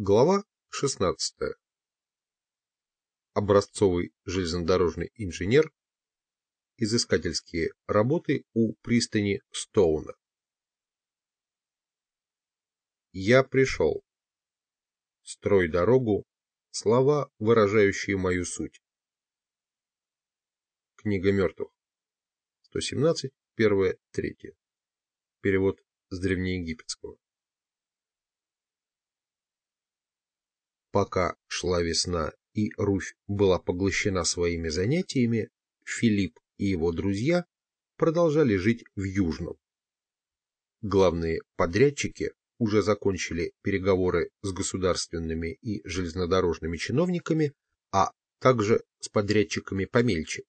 Глава 16. Образцовый железнодорожный инженер. Изыскательские работы у пристани Стоуна. Я пришел. Строй дорогу. Слова, выражающие мою суть. Книга мертвых. 117, 1, 3. Перевод с древнеегипетского. Пока шла весна и Руфь была поглощена своими занятиями, Филипп и его друзья продолжали жить в Южном. Главные подрядчики уже закончили переговоры с государственными и железнодорожными чиновниками, а также с подрядчиками помельче,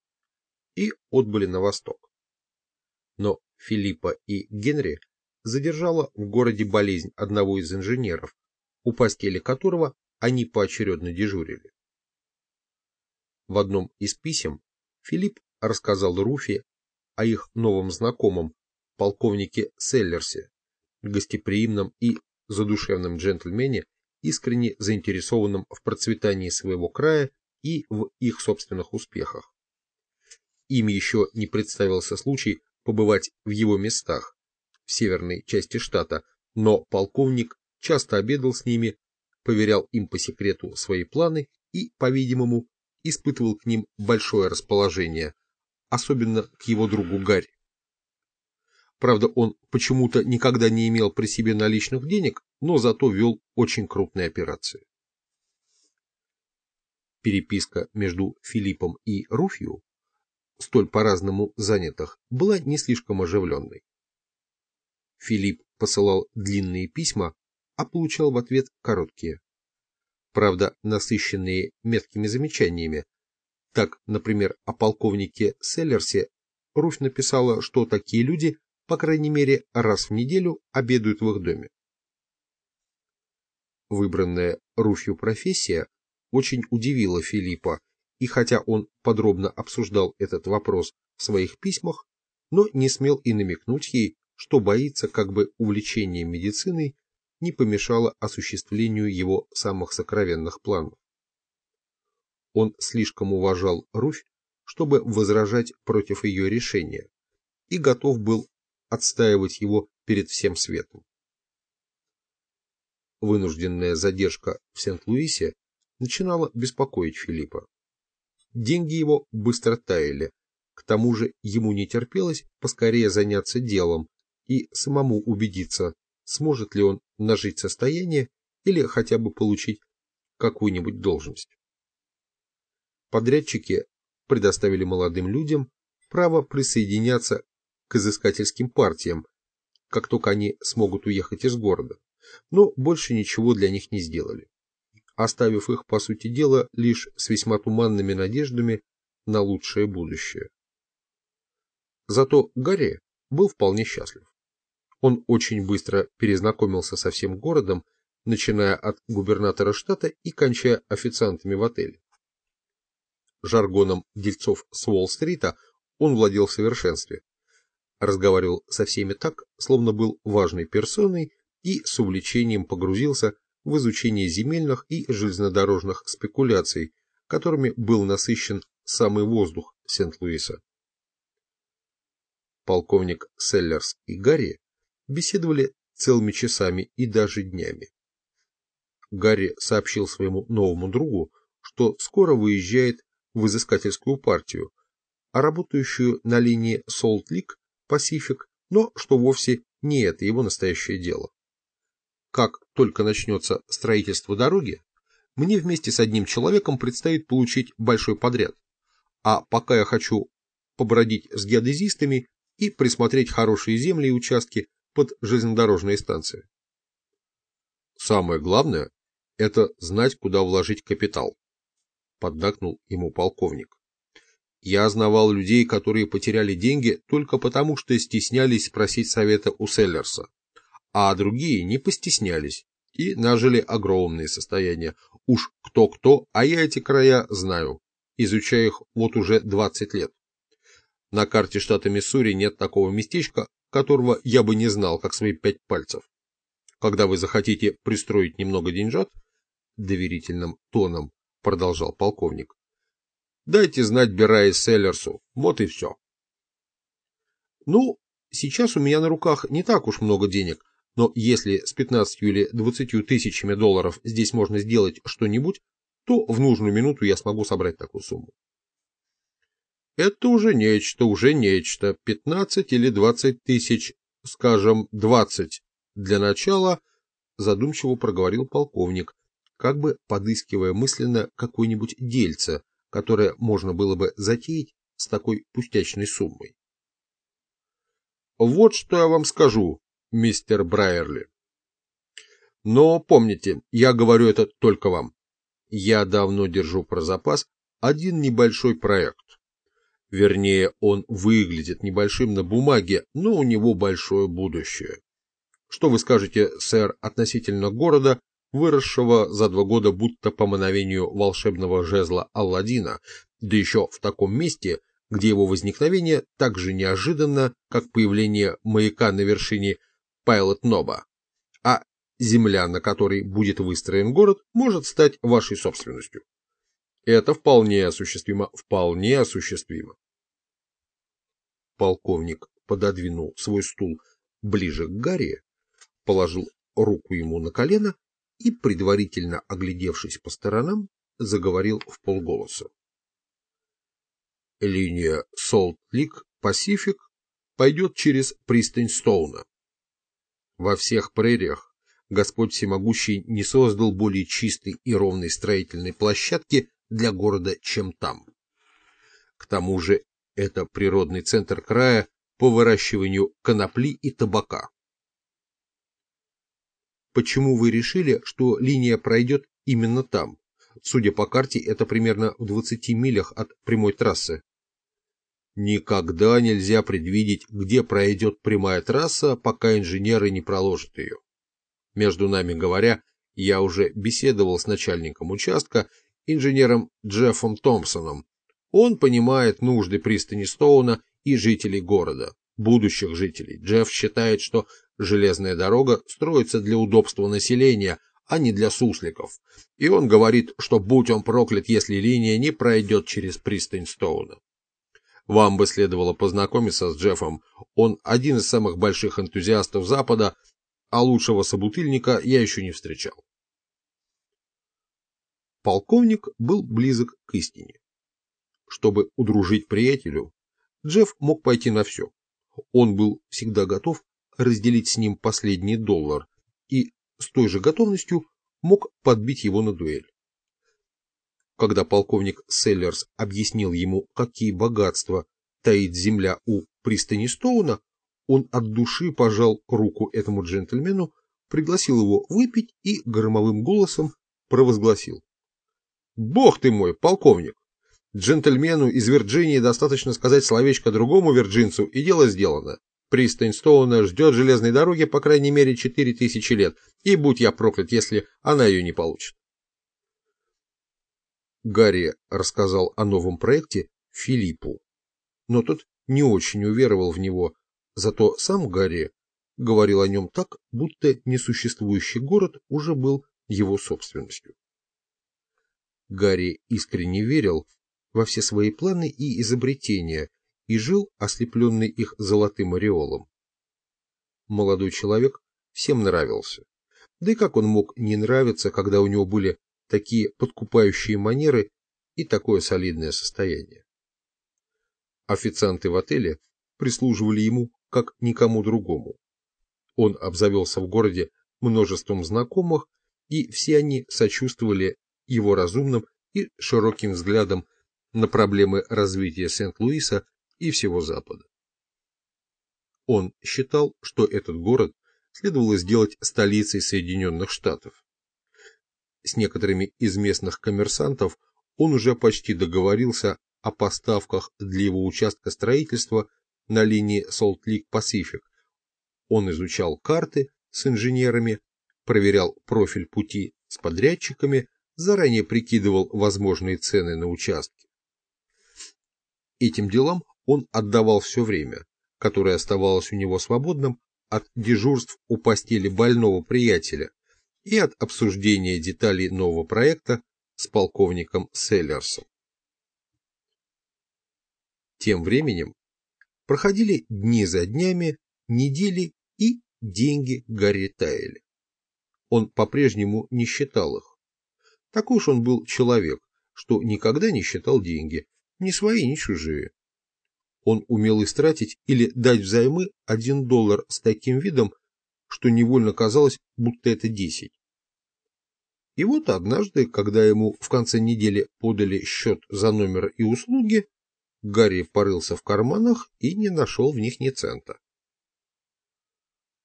и отбыли на восток. Но Филиппа и Генри задержала в городе болезнь одного из инженеров, у постели которого они поочередно дежурили. В одном из писем Филипп рассказал Руфи о их новом знакомом, полковнике Селлерсе, гостеприимном и задушевном джентльмене, искренне заинтересованном в процветании своего края и в их собственных успехах. Им еще не представился случай побывать в его местах, в северной части штата, но полковник часто обедал с ними поверял им по секрету свои планы и, по-видимому, испытывал к ним большое расположение, особенно к его другу Гарри. Правда, он почему-то никогда не имел при себе наличных денег, но зато вел очень крупные операции. Переписка между Филиппом и Руфью, столь по-разному занятых, была не слишком оживленной. Филипп посылал длинные письма, а получал в ответ короткие. Правда, насыщенные меткими замечаниями. Так, например, о полковнике Селлерсе Руфь написала, что такие люди, по крайней мере, раз в неделю обедают в их доме. Выбранная Руфью профессия очень удивила Филиппа, и хотя он подробно обсуждал этот вопрос в своих письмах, но не смел и намекнуть ей, что боится, как бы увлечение медициной не помешало осуществлению его самых сокровенных планов. Он слишком уважал Руфь, чтобы возражать против ее решения, и готов был отстаивать его перед всем светом. Вынужденная задержка в Сент-Луисе начинала беспокоить Филиппа. Деньги его быстро таяли, к тому же ему не терпелось поскорее заняться делом и самому убедиться, сможет ли он нажить состояние или хотя бы получить какую-нибудь должность. Подрядчики предоставили молодым людям право присоединяться к изыскательским партиям, как только они смогут уехать из города, но больше ничего для них не сделали, оставив их, по сути дела, лишь с весьма туманными надеждами на лучшее будущее. Зато Гарри был вполне счастлив. Он очень быстро перезнакомился со всем городом, начиная от губернатора штата и кончая официантами в отеле. Жаргоном дельцов с Уолл-стрита он владел в совершенстве. Разговаривал со всеми так, словно был важной персоной и с увлечением погрузился в изучение земельных и железнодорожных спекуляций, которыми был насыщен самый воздух Сент-Луиса. Полковник Селлерс и Гарри беседовали целыми часами и даже днями. Гарри сообщил своему новому другу, что скоро выезжает в изыскательскую партию, а работающую на линии Солт-Лик Пасифик, но что вовсе не это его настоящее дело. Как только начнется строительство дороги, мне вместе с одним человеком предстоит получить большой подряд, а пока я хочу побродить с геодезистами и присмотреть хорошие земли и участки, под железнодорожные станции. Самое главное – это знать, куда вложить капитал, поддакнул ему полковник. Я знавал людей, которые потеряли деньги только потому, что стеснялись спросить совета у Селлерса, а другие не постеснялись и нажили огромные состояния. Уж кто-кто, а я эти края знаю, изучая их вот уже 20 лет. На карте штата Миссури нет такого местечка, которого я бы не знал, как свои пять пальцев. Когда вы захотите пристроить немного деньжат, доверительным тоном продолжал полковник. Дайте знать Бера Селлерсу, вот и все. Ну, сейчас у меня на руках не так уж много денег, но если с 15 или 20 тысячами долларов здесь можно сделать что-нибудь, то в нужную минуту я смогу собрать такую сумму. Это уже нечто, уже нечто. 15 или 20 тысяч, скажем, 20 для начала, задумчиво проговорил полковник, как бы подыскивая мысленно какое-нибудь дельце, которое можно было бы затеять с такой пустячной суммой. Вот что я вам скажу, мистер Брайерли. Но помните, я говорю это только вам. Я давно держу про запас один небольшой проект. Вернее, он выглядит небольшим на бумаге, но у него большое будущее. Что вы скажете, сэр, относительно города, выросшего за два года будто по мановению волшебного жезла Алладина, да еще в таком месте, где его возникновение так же неожиданно, как появление маяка на вершине Пайлот-Ноба, а земля, на которой будет выстроен город, может стать вашей собственностью. Это вполне осуществимо, вполне осуществимо. Полковник пододвинул свой стул ближе к Гарри, положил руку ему на колено и, предварительно оглядевшись по сторонам, заговорил в полголоса. Линия Солт-Лик-Пасифик пойдет через пристань Стоуна. Во всех прериях Господь Всемогущий не создал более чистой и ровной строительной площадки для города, чем там. К тому же это природный центр края по выращиванию конопли и табака. Почему вы решили, что линия пройдет именно там? Судя по карте, это примерно в 20 милях от прямой трассы. Никогда нельзя предвидеть, где пройдет прямая трасса, пока инженеры не проложат ее. Между нами говоря, я уже беседовал с начальником участка, инженером Джеффом Томпсоном. Он понимает нужды пристани Стоуна и жителей города, будущих жителей. Джефф считает, что железная дорога строится для удобства населения, а не для сусликов. И он говорит, что будь он проклят, если линия не пройдет через пристань Стоуна. Вам бы следовало познакомиться с Джеффом. Он один из самых больших энтузиастов Запада, а лучшего собутыльника я еще не встречал. Полковник был близок к истине. Чтобы удружить приятелю, Джефф мог пойти на все. Он был всегда готов разделить с ним последний доллар и с той же готовностью мог подбить его на дуэль. Когда полковник Селлерс объяснил ему, какие богатства таит земля у пристани Стоуна, он от души пожал руку этому джентльмену, пригласил его выпить и громовым голосом провозгласил. «Бог ты мой, полковник! Джентльмену из Вирджинии достаточно сказать словечко другому вирджинцу, и дело сделано. Пристань Стоуна ждет железной дороги по крайней мере четыре тысячи лет, и будь я проклят, если она ее не получит. Гарри рассказал о новом проекте Филиппу, но тот не очень уверовал в него, зато сам Гарри говорил о нем так, будто несуществующий город уже был его собственностью. Гарри искренне верил во все свои планы и изобретения и жил, ослепленный их золотым ореолом. Молодой человек всем нравился. Да и как он мог не нравиться, когда у него были такие подкупающие манеры и такое солидное состояние. Официанты в отеле прислуживали ему как никому другому. Он обзавелся в городе множеством знакомых, и все они сочувствовали его разумным и широким взглядом на проблемы развития Сент-Луиса и всего Запада. Он считал, что этот город следовало сделать столицей Соединенных Штатов. С некоторыми из местных коммерсантов он уже почти договорился о поставках для его участка строительства на линии Солт-Лик-Пасифик. Он изучал карты с инженерами, проверял профиль пути с подрядчиками, заранее прикидывал возможные цены на участки. Этим делам он отдавал все время, которое оставалось у него свободным от дежурств у постели больного приятеля, и от обсуждения деталей нового проекта с полковником Селлерсом. Тем временем проходили дни за днями, недели и деньги Гарри таяли. Он по-прежнему не считал их. Такой уж он был человек, что никогда не считал деньги, ни свои, ни чужие. Он умел истратить или дать взаймы один доллар с таким видом, что невольно казалось, будто это десять. И вот однажды, когда ему в конце недели подали счет за номер и услуги, Гарри порылся в карманах и не нашел в них ни цента.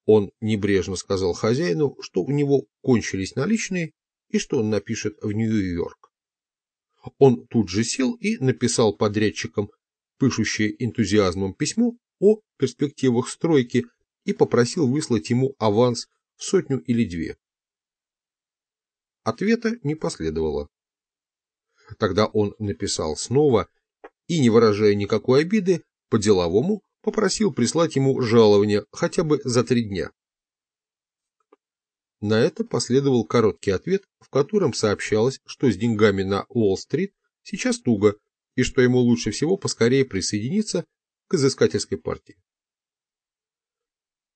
Он небрежно сказал хозяину, что у него кончились наличные и что он напишет в Нью-Йорк. Он тут же сел и написал подрядчикам, пышущее энтузиазмом письмо о перспективах стройки и попросил выслать ему аванс в сотню или две. Ответа не последовало. Тогда он написал снова и, не выражая никакой обиды, по-деловому попросил прислать ему жалование хотя бы за три дня. На это последовал короткий ответ, в котором сообщалось, что с деньгами на Уолл-стрит сейчас туго, и что ему лучше всего поскорее присоединиться к изыскательской партии.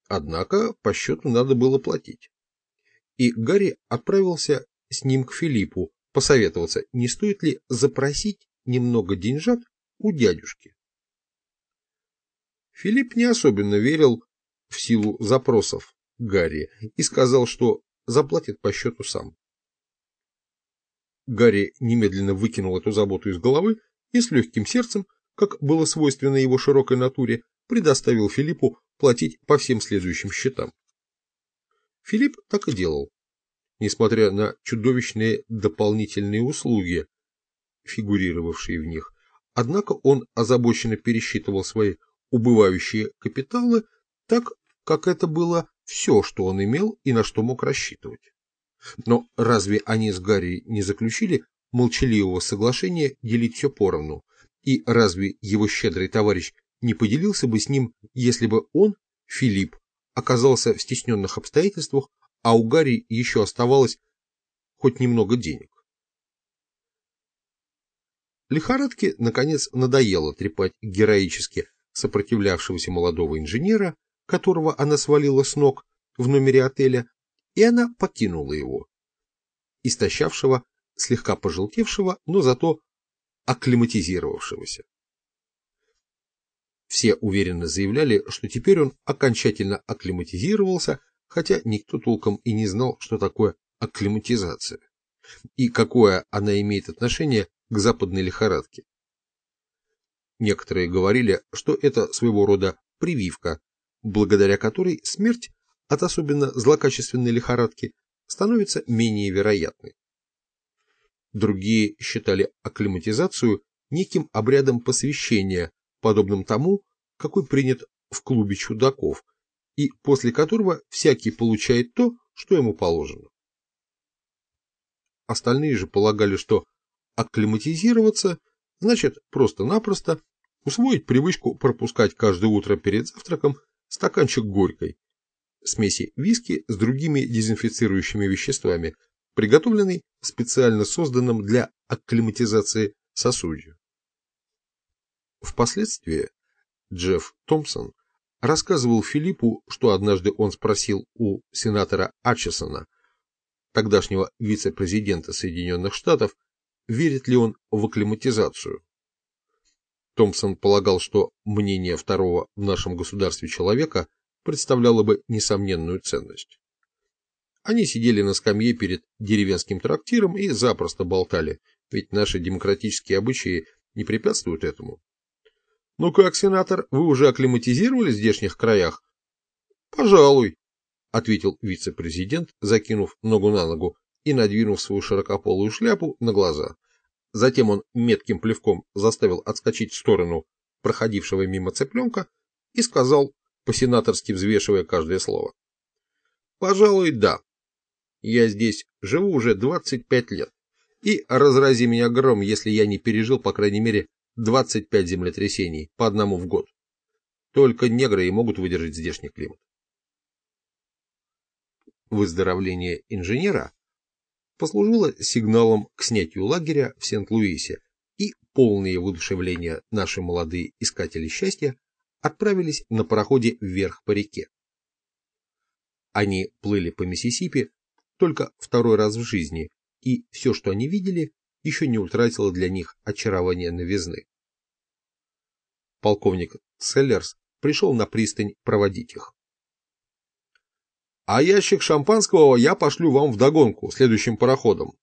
Однако по счету надо было платить. И Гарри отправился с ним к Филиппу посоветоваться, не стоит ли запросить немного деньжат у дядюшки. Филипп не особенно верил в силу запросов Гарри и сказал, что заплатит по счету сам. Гарри немедленно выкинул эту заботу из головы и с легким сердцем, как было свойственно его широкой натуре, предоставил Филиппу платить по всем следующим счетам. Филипп так и делал, несмотря на чудовищные дополнительные услуги, фигурировавшие в них. Однако он озабоченно пересчитывал свои убывающие капиталы так, как это было все, что он имел и на что мог рассчитывать. Но разве они с Гарри не заключили молчаливого соглашения делить все поровну? И разве его щедрый товарищ не поделился бы с ним, если бы он, Филипп, оказался в стесненных обстоятельствах, а у Гарри еще оставалось хоть немного денег? Лихорадке, наконец, надоело трепать героически сопротивлявшегося молодого инженера, которого она свалила с ног в номере отеля, и она покинула его, истощавшего, слегка пожелтевшего, но зато акклиматизировавшегося. Все уверенно заявляли, что теперь он окончательно акклиматизировался, хотя никто толком и не знал, что такое акклиматизация и какое она имеет отношение к западной лихорадке. Некоторые говорили, что это своего рода прививка, благодаря которой смерть от особенно злокачественной лихорадки становится менее вероятной. Другие считали акклиматизацию неким обрядом посвящения, подобным тому, какой принят в клубе чудаков, и после которого всякий получает то, что ему положено. Остальные же полагали, что акклиматизироваться значит просто-напросто усвоить привычку пропускать каждое утро перед завтраком стаканчик горькой, смеси виски с другими дезинфицирующими веществами, приготовленной специально созданным для акклиматизации сосудью. Впоследствии Джефф Томпсон рассказывал Филиппу, что однажды он спросил у сенатора Атчесона, тогдашнего вице-президента Соединенных Штатов, верит ли он в акклиматизацию. Томпсон полагал, что мнение второго в нашем государстве человека представляло бы несомненную ценность. Они сидели на скамье перед деревенским трактиром и запросто болтали, ведь наши демократические обычаи не препятствуют этому. «Ну как, сенатор, вы уже акклиматизировали в здешних краях?» «Пожалуй», — ответил вице-президент, закинув ногу на ногу и надвинув свою широкополую шляпу на глаза. Затем он метким плевком заставил отскочить в сторону проходившего мимо цыпленка и сказал, по-сенаторски взвешивая каждое слово. «Пожалуй, да. Я здесь живу уже 25 лет. И разрази меня гром, если я не пережил, по крайней мере, 25 землетрясений, по одному в год. Только негры и могут выдержать здешний климат. Выздоровление инженера послужило сигналом к снятию лагеря в Сент-Луисе, и полные воодушевления наши молодые искатели счастья отправились на пароходе вверх по реке. Они плыли по Миссисипи только второй раз в жизни, и все, что они видели, еще не утратило для них очарование новизны. Полковник Селлерс пришел на пристань проводить их. «А ящик шампанского я пошлю вам вдогонку следующим пароходом.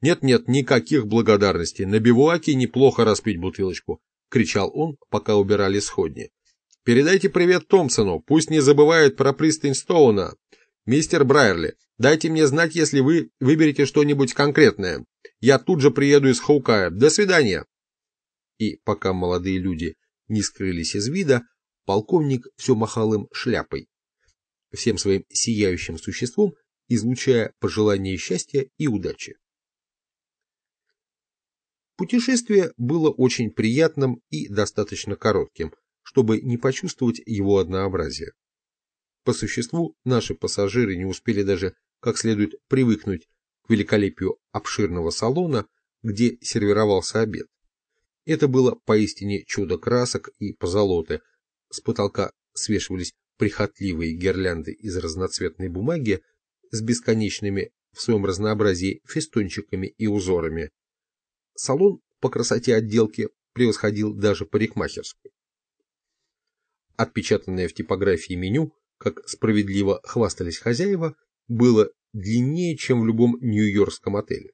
Нет-нет, никаких благодарностей, на бивуаке неплохо распить бутылочку», — кричал он, пока убирали сходни. «Передайте привет Томпсону, пусть не забывает про пристань Стоуна. Мистер Брайерли, дайте мне знать, если вы выберете что-нибудь конкретное. Я тут же приеду из Хаукая. До свидания!» И пока молодые люди не скрылись из вида, полковник все махал им шляпой, всем своим сияющим существом излучая пожелания счастья и удачи. Путешествие было очень приятным и достаточно коротким, чтобы не почувствовать его однообразие. По существу, наши пассажиры не успели даже как следует привыкнуть к великолепию обширного салона, где сервировался обед. Это было поистине чудо красок и позолоты. С потолка свешивались прихотливые гирлянды из разноцветной бумаги с бесконечными в своем разнообразии фестончиками и узорами. Салон по красоте отделки превосходил даже парикмахерскую. Отпечатанное в типографии меню, как справедливо хвастались хозяева, было длиннее, чем в любом нью-йоркском отеле.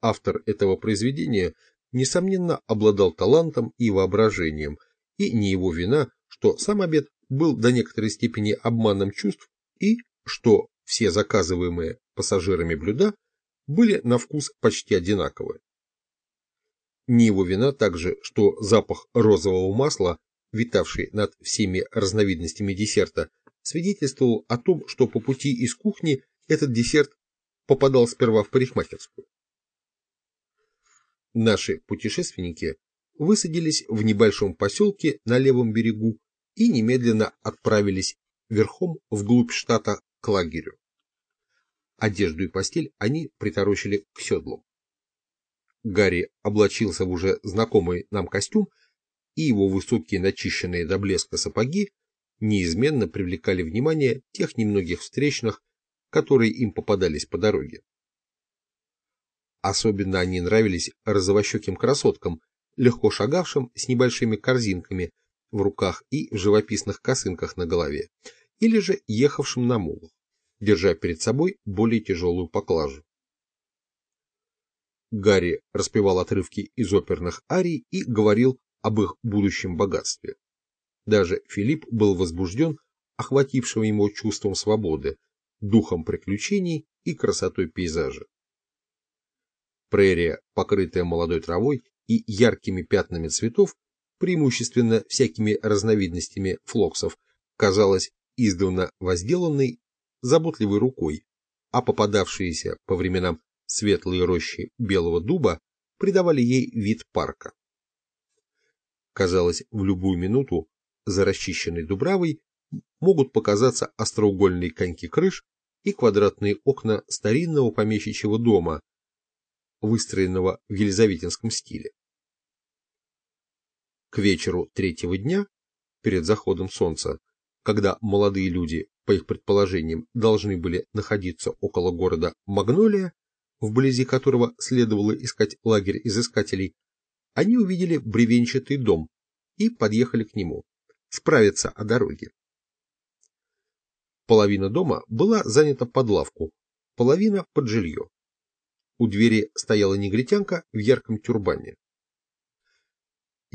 Автор этого произведения несомненно, обладал талантом и воображением, и не его вина, что сам обед был до некоторой степени обманом чувств и что все заказываемые пассажирами блюда были на вкус почти одинаковые. Не его вина также, что запах розового масла, витавший над всеми разновидностями десерта, свидетельствовал о том, что по пути из кухни этот десерт попадал сперва в парикмахерскую. Наши путешественники высадились в небольшом поселке на левом берегу и немедленно отправились верхом вглубь штата к лагерю. Одежду и постель они приторочили к седлу. Гарри облачился в уже знакомый нам костюм, и его высокие начищенные до блеска сапоги неизменно привлекали внимание тех немногих встречных, которые им попадались по дороге. Особенно они нравились розовощеким красоткам, легко шагавшим с небольшими корзинками в руках и в живописных косынках на голове, или же ехавшим на мулах, держа перед собой более тяжелую поклажу. Гарри распевал отрывки из оперных арий и говорил об их будущем богатстве. Даже Филипп был возбужден охватившим ему чувством свободы, духом приключений и красотой пейзажа. Прерия, покрытая молодой травой и яркими пятнами цветов, преимущественно всякими разновидностями флоксов, казалась издавна возделанной заботливой рукой, а попадавшиеся по временам светлые рощи белого дуба придавали ей вид парка. Казалось, в любую минуту за расчищенной дубравой могут показаться остроугольные коньки крыш и квадратные окна старинного помещичьего дома, выстроенного в елизаветинском стиле. К вечеру третьего дня, перед заходом солнца, когда молодые люди, по их предположениям, должны были находиться около города Магнолия, вблизи которого следовало искать лагерь изыскателей, они увидели бревенчатый дом и подъехали к нему, справиться о дороге. Половина дома была занята под лавку, половина под жилье. У двери стояла негритянка в ярком тюрбане.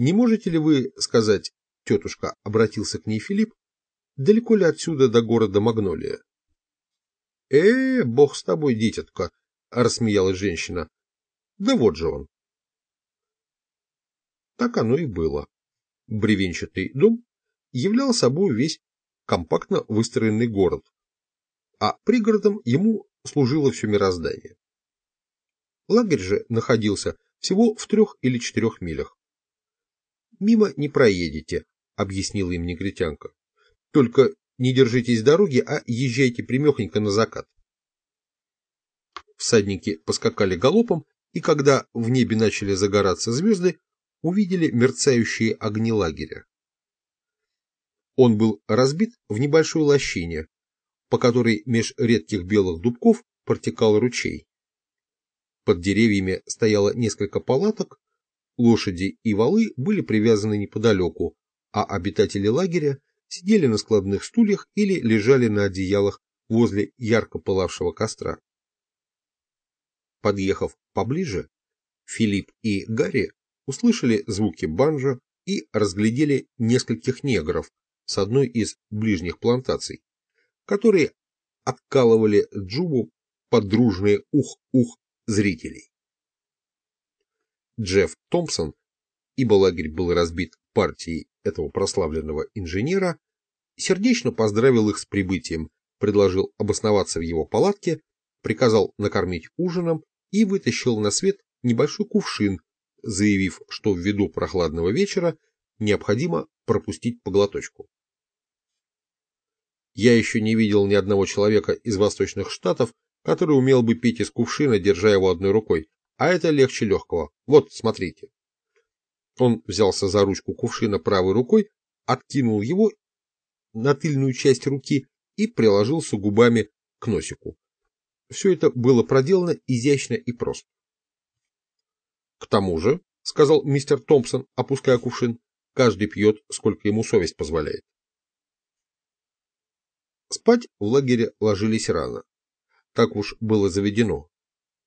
«Не можете ли вы сказать, — тетушка обратился к ней Филипп, — далеко ли отсюда до города Магнолия?» «Э, бог с тобой, дитятка!» — рассмеялась женщина. «Да вот же он!» Так оно и было. Бревенчатый дом являл собой весь компактно выстроенный город, а пригородом ему служило все мироздание. Лагерь же находился всего в трех или четырех милях. «Мимо не проедете», — объяснила им негритянка. «Только не держитесь дороги, а езжайте примехонько на закат. Всадники поскакали галопом, и когда в небе начали загораться звезды, увидели мерцающие огни лагеря. Он был разбит в небольшой лощине, по которой меж редких белых дубков протекал ручей. Под деревьями стояло несколько палаток, лошади и валы были привязаны неподалеку, а обитатели лагеря сидели на складных стульях или лежали на одеялах возле ярко пылавшего костра. Подъехав поближе, Филипп и Гарри услышали звуки банджо и разглядели нескольких негров с одной из ближних плантаций, которые откалывали джубу под дружные ух-ух зрителей. Джефф Томпсон, ибо лагерь был разбит партией этого прославленного инженера, сердечно поздравил их с прибытием, предложил обосноваться в его палатке, приказал накормить ужином и вытащил на свет небольшой кувшин, заявив, что ввиду прохладного вечера необходимо пропустить поглоточку. Я еще не видел ни одного человека из восточных штатов, который умел бы пить из кувшина, держа его одной рукой, а это легче легкого. Вот, смотрите. Он взялся за ручку кувшина правой рукой, откинул его на тыльную часть руки и приложился губами к носику. Все это было проделано изящно и просто. К тому же, — сказал мистер Томпсон, опуская кувшин, — каждый пьет, сколько ему совесть позволяет. Спать в лагере ложились рано. Так уж было заведено.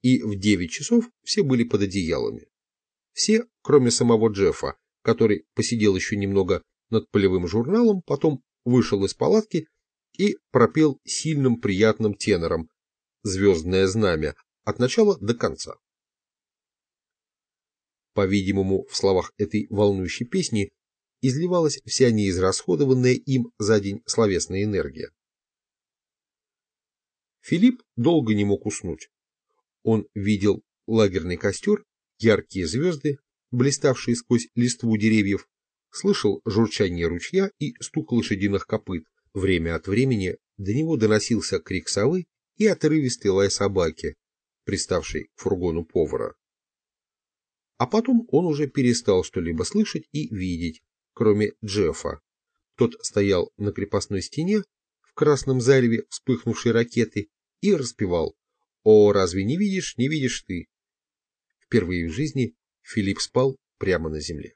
И в девять часов все были под одеялами. Все, кроме самого Джеффа, который посидел еще немного над полевым журналом, потом вышел из палатки и пропел сильным приятным тенором «Звездное знамя» от начала до конца. По-видимому, в словах этой волнующей песни изливалась вся неизрасходованная им за день словесная энергия. Филипп долго не мог уснуть. Он видел лагерный костер, яркие звезды, блиставшие сквозь листву деревьев, слышал журчание ручья и стук лошадиных копыт. Время от времени до него доносился крик совы и отрывистый лай собаки, приставшей к фургону повара. А потом он уже перестал что-либо слышать и видеть, кроме Джеффа. Тот стоял на крепостной стене в красном зареве вспыхнувшей ракеты и распевал «О, разве не видишь, не видишь ты?» Впервые в жизни Филипп спал прямо на земле.